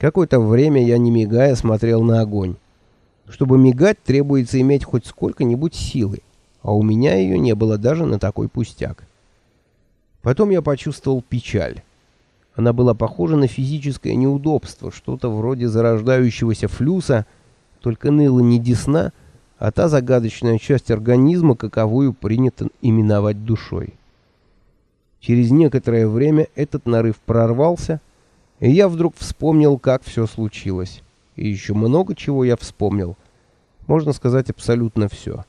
Какое-то время я, не мигая, смотрел на огонь. Чтобы мигать, требуется иметь хоть сколько-нибудь силы, а у меня ее не было даже на такой пустяк. Потом я почувствовал печаль. Она была похожа на физическое неудобство, что-то вроде зарождающегося флюса, только ныла не десна, а та загадочная часть организма, каковую принято именовать душой. Через некоторое время этот нарыв прорвался, и я вдруг вспомнил, как все случилось. И еще много чего я вспомнил. Можно сказать, абсолютно все.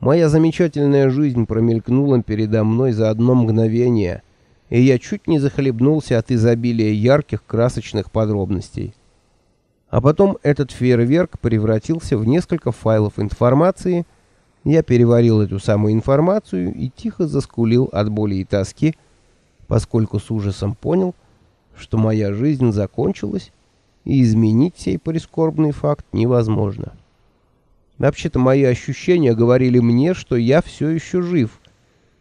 Моя замечательная жизнь промелькнула передо мной за одно мгновение, и я чуть не захлебнулся от изобилия ярких красочных подробностей. А потом этот фейерверк превратился в несколько файлов информации. Я переварил эту самую информацию и тихо заскулил от боли и тоски, поскольку с ужасом понял, что моя жизнь закончилась, и изменить сей прискорбный факт невозможно. Вообще-то мои ощущения говорили мне, что я все еще жив.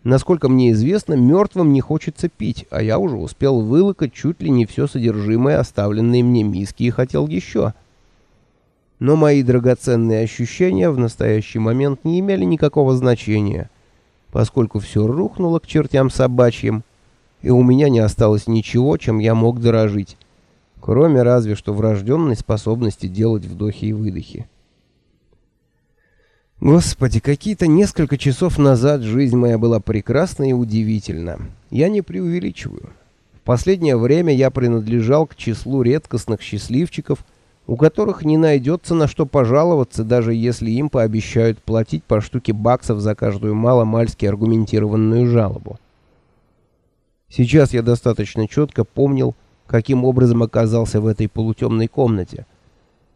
Насколько мне известно, мертвым не хочется пить, а я уже успел вылокать чуть ли не все содержимое оставленной мне миски и хотел еще. Но мои драгоценные ощущения в настоящий момент не имели никакого значения, поскольку все рухнуло к чертям собачьим, и у меня не осталось ничего, чем я мог дорожить, кроме разве что врожденной способности делать вдохи и выдохи. Господи, какие-то несколько часов назад жизнь моя была прекрасна и удивительна. Я не преувеличиваю. В последнее время я принадлежал к числу редкостных счастливчиков, у которых не найдется на что пожаловаться, даже если им пообещают платить по штуке баксов за каждую мало-мальски аргументированную жалобу. Сейчас я достаточно четко помнил, каким образом оказался в этой полутемной комнате.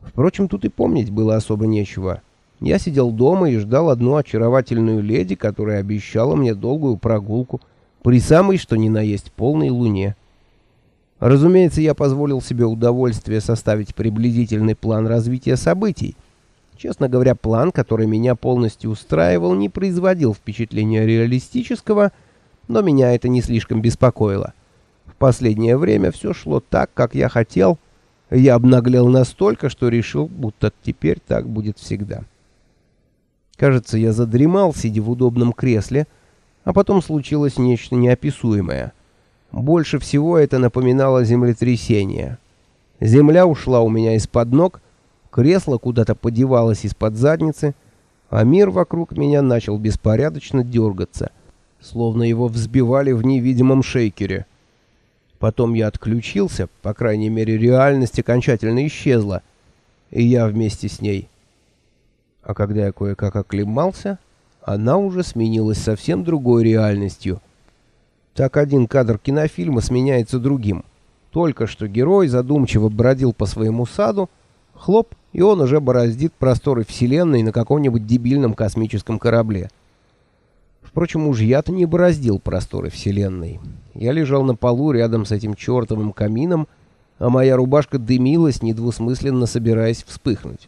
Впрочем, тут и помнить было особо нечего. Я сидел дома и ждал одну очаровательную леди, которая обещала мне долгую прогулку при самой что ни на есть полной луне. Разумеется, я позволил себе удовольствие составить приблизительный план развития событий. Честно говоря, план, который меня полностью устраивал, не производил впечатления реалистического, но меня это не слишком беспокоило. В последнее время все шло так, как я хотел. Я обнаглел настолько, что решил, будто теперь так будет всегда. Кажется, я задремал, сидя в удобном кресле, а потом случилось нечто неописуемое. Больше всего это напоминало землетрясение. Земля ушла у меня из-под ног, кресло куда-то подевалось из-под задницы, а мир вокруг меня начал беспорядочно дергаться, словно его взбивали в невидимом шейкере. Потом я отключился, по крайней мере реальность окончательно исчезла, и я вместе с ней. А когда я кое-как оклемался, она уже сменилась совсем другой реальностью. Так один кадр кинофильма сменяется другим. Только что герой задумчиво бродил по своему саду, хлоп, и он уже бороздит просторы Вселенной на каком-нибудь дебильном космическом корабле. Впрочем, уж я-то не бороздил просторы Вселенной. Я лежал на полу рядом с этим чертовым камином, а моя рубашка дымилась, недвусмысленно собираясь вспыхнуть.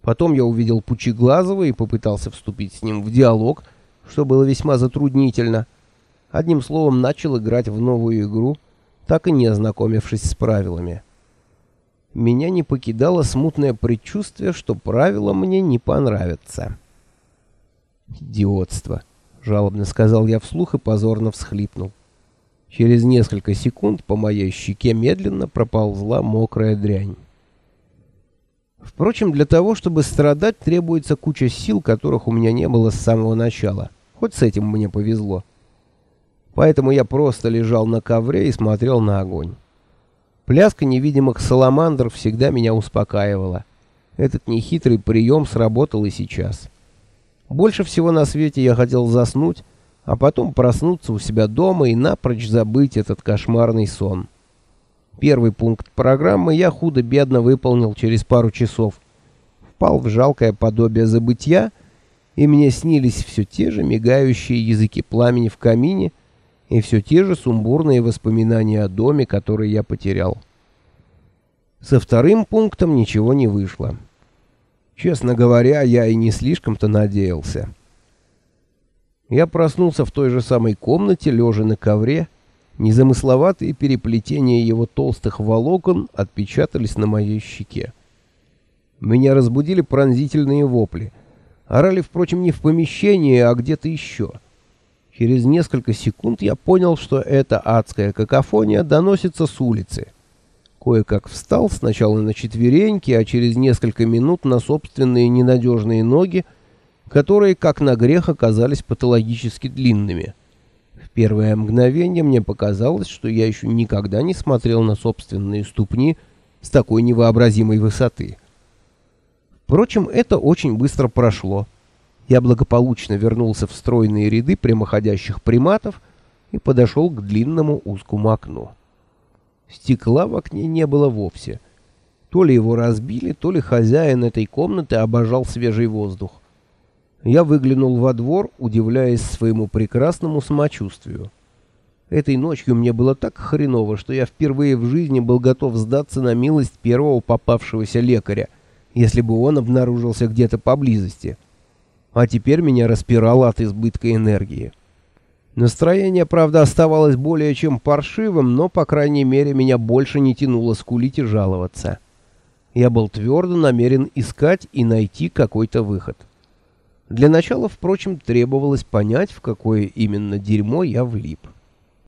Потом я увидел Пучеглазова и попытался вступить с ним в диалог, что было весьма затруднительно. Одним словом, начал играть в новую игру, так и не ознакомившись с правилами. Меня не покидало смутное предчувствие, что правила мне не понравятся. «Идиотство!» — жалобно сказал я вслух и позорно всхлипнул. Через несколько секунд по моей щеке медленно проползла мокрая дрянь. Впрочем, для того, чтобы страдать, требуется куча сил, которых у меня не было с самого начала. Хоть с этим мне повезло. Поэтому я просто лежал на ковре и смотрел на огонь. Пляска невидимых саламандр всегда меня успокаивала. Этот нехитрый прием сработал и сейчас. Больше всего на свете я хотел заснуть, а потом проснуться у себя дома и напрочь забыть этот кошмарный сон. Первый пункт программы я худо-бедно выполнил через пару часов. Впал в жалкое подобие забытья, и мне снились все те же мигающие языки пламени в камине и все те же сумбурные воспоминания о доме, который я потерял. Со вторым пунктом ничего не вышло. Честно говоря, я и не слишком-то надеялся. Я проснулся в той же самой комнате, лежа на ковре, Незамысловатые переплетения его толстых волокон отпечатались на моей щеке. Меня разбудили пронзительные вопли. Орали, впрочем, не в помещении, а где-то еще. Через несколько секунд я понял, что эта адская какофония доносится с улицы. Кое-как встал сначала на четвереньки, а через несколько минут на собственные ненадежные ноги, которые, как на грех, оказались патологически длинными. В первое мгновение мне показалось, что я еще никогда не смотрел на собственные ступни с такой невообразимой высоты. Впрочем, это очень быстро прошло. Я благополучно вернулся в стройные ряды прямоходящих приматов и подошел к длинному узкому окну. Стекла в окне не было вовсе. То ли его разбили, то ли хозяин этой комнаты обожал свежий воздух. Я выглянул во двор, удивляясь своему прекрасному самочувствию. Этой ночью мне было так хреново, что я впервые в жизни был готов сдаться на милость первого попавшегося лекаря, если бы он обнаружился где-то поблизости а теперь меня распирало от избытка энергии. Настроение, правда, оставалось более чем паршивым, но, по крайней мере, меня больше не тянуло скулить и жаловаться. Я был твердо намерен искать и найти какой-то выход. Для начала, впрочем, требовалось понять, в какое именно дерьмо я влип.